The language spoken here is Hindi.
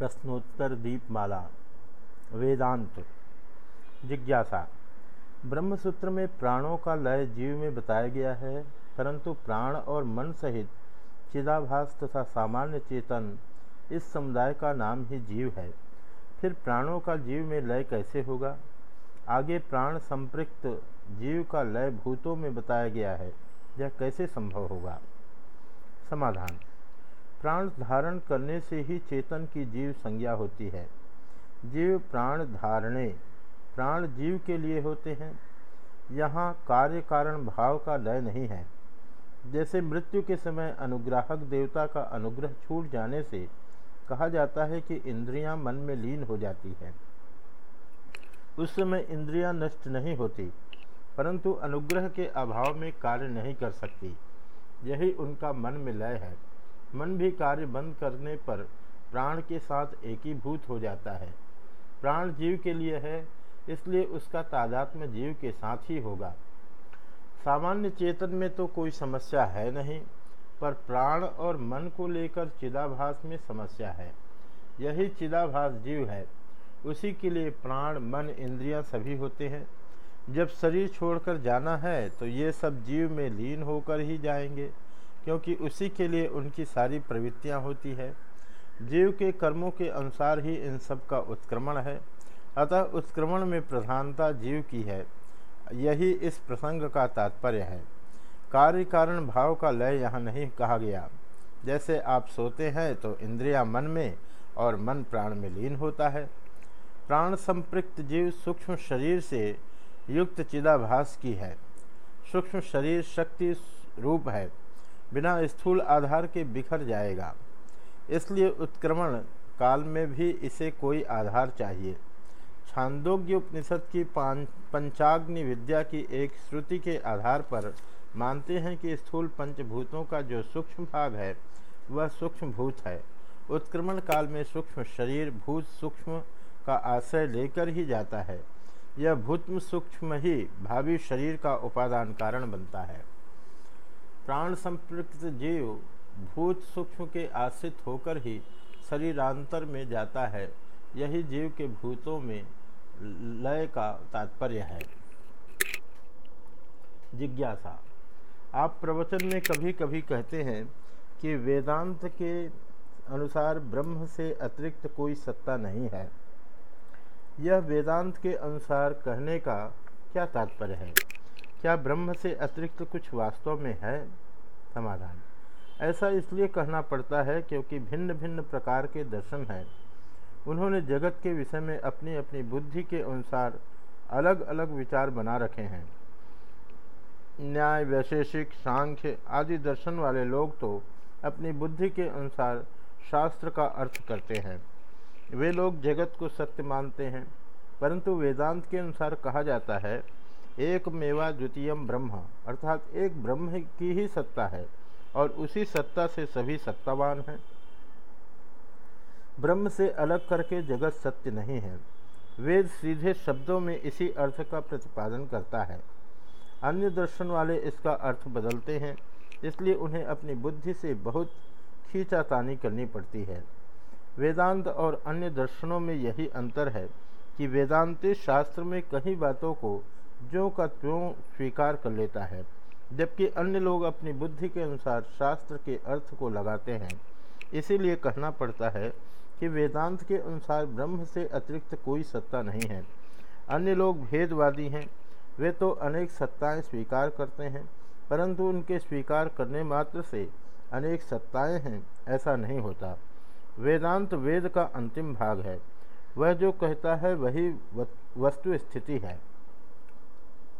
प्रश्नोत्तर दीपमाला, वेदांत, जिज्ञासा। ब्रह्मसूत्र में प्राणों का लय जीव में बताया गया है, परंतु प्राण और मन सहित चिदाभास तथा सामान्य चेतन इस समुदाय का नाम ही जीव है। फिर प्राणों का जीव में लय कैसे होगा? आगे प्राण संपृक्त जीव का लय भूतों में बताया गया है। यह कैसे संभव होगा? समाधान। प्राण धारण करने से ही चेतन की जीव संज्ञा होती है। जीव प्राण धारणे, प्राण जीव के लिए होते हैं। यहाँ कार्य कारण भाव का लय नहीं है। जैसे मृत्यु के समय अनुग्राहक देवता का अनुग्रह छूट जाने से कहा जाता है कि इंद्रियाँ मन में लीन हो जाती है। उस समय इंद्रियाँ नष्ट नहीं होती, परंतु अनुग्रह के अभाव में कार्य नहीं कर सकती। यही उनका मन में लय है। मन भी कार्य बंद करने पर प्राण के साथ एकीभूत हो जाता है। प्राण जीव के लिए है, इसलिए उसका तादात्म्य जीव के साथ ही होगा। सामान्य चेतन में तो कोई समस्या है नहीं, पर प्राण और मन को लेकर चिदाभास में समस्या है। यही चिदाभास जीव है। उसी के लिए प्राण, मन, इंद्रियाँ सभी होते हैं। जब शरीर छोड़कर जाना है तो ये सब जीव में लीन होकर ही जाएँगे। क्योंकि उसी के लिए उनकी सारी प्रवृत्तियाँ होती है। जीव के कर्मों के अनुसार ही इन सब का उत्क्रमण है। अतः उत्क्रमण में प्रधानता जीव की है। यही इस प्रसंग का तात्पर्य है। कार्य कारण भाव का लय यहाँ नहीं कहा गया। जैसे आप सोते हैं तो इंद्रिया मन में और मन प्राण में लीन होता है। प्राण संपृक्त जीव सूक्ष्म शरीर से युक्त चिदाभास की है। सूक्ष्म शरीर शक्ति रूप है। बिना स्थूल आधार के बिखर जाएगा। इसलिए उत्क्रमण काल में भी इसे कोई आधार चाहिए। छांदोग्य उपनिषद की पंचाग्नि विद्या की एक श्रुति के आधार पर मानते हैं कि स्थूल पंचभूतों का जो सूक्ष्म भाग है, वह सूक्ष्म भूत है। उत्क्रमण काल में सूक्ष्म शरीर, भूत सूक्ष्म का आश्रय लेकर ही जाता है। यह भूतम सूक्ष्म ही भावी शरीर का उपादान कारण बनता है। प्राण संपृक्त जीव भूत सूक्ष्म के आश्रित होकर ही शरीरांतर में जाता है। यही जीव के भूतों में लय का तात्पर्य है। जिज्ञासा। आप प्रवचन में कभी कभी कहते हैं कि वेदांत के अनुसार ब्रह्म से अतिरिक्त कोई सत्ता नहीं है। यह वेदांत के अनुसार कहने का क्या तात्पर्य है? क्या ब्रह्म से अतिरिक्त कुछ वास्तव में है? समाधान। ऐसा इसलिए कहना पड़ता है क्योंकि भिन्न भिन्न प्रकार के दर्शन हैं। उन्होंने जगत के विषय में अपनी अपनी बुद्धि के अनुसार अलग अलग विचार बना रखे हैं। न्याय, वैशेषिक, सांख्य आदि दर्शन वाले लोग तो अपनी बुद्धि के अनुसार शास्त्र का अर्थ करते हैं। वे लोग जगत को सत्य मानते हैं, परंतु वेदांत के अनुसार कहा जाता है एक मेवा द्वितीयम ब्रह्म, अर्थात एक ब्रह्म की ही सत्ता है और उसी सत्ता से सभी सत्तावान हैं। ब्रह्म से अलग करके जगत सत्य नहीं है। वेद सीधे शब्दों में इसी अर्थ का प्रतिपादन करता है। अन्य दर्शन वाले इसका अर्थ बदलते हैं, इसलिए उन्हें अपनी बुद्धि से बहुत खींचातानी करनी पड़ती है। वेदांत और अन्य दर्शनों में यही अंतर है कि वेदांति शास्त्र में कई बातों को जो का त्यों स्वीकार कर लेता है, जबकि अन्य लोग अपनी बुद्धि के अनुसार शास्त्र के अर्थ को लगाते हैं। इसीलिए कहना पड़ता है कि वेदांत के अनुसार ब्रह्म से अतिरिक्त कोई सत्ता नहीं है। अन्य लोग भेदवादी हैं, वे तो अनेक सत्ताएँ स्वीकार करते हैं, परंतु उनके स्वीकार करने मात्र से अनेक सत्ताएँ हैं, ऐसा नहीं होता। वेदांत वेद का अंतिम भाग है। वह जो कहता है वही वस्तु स्थिति है।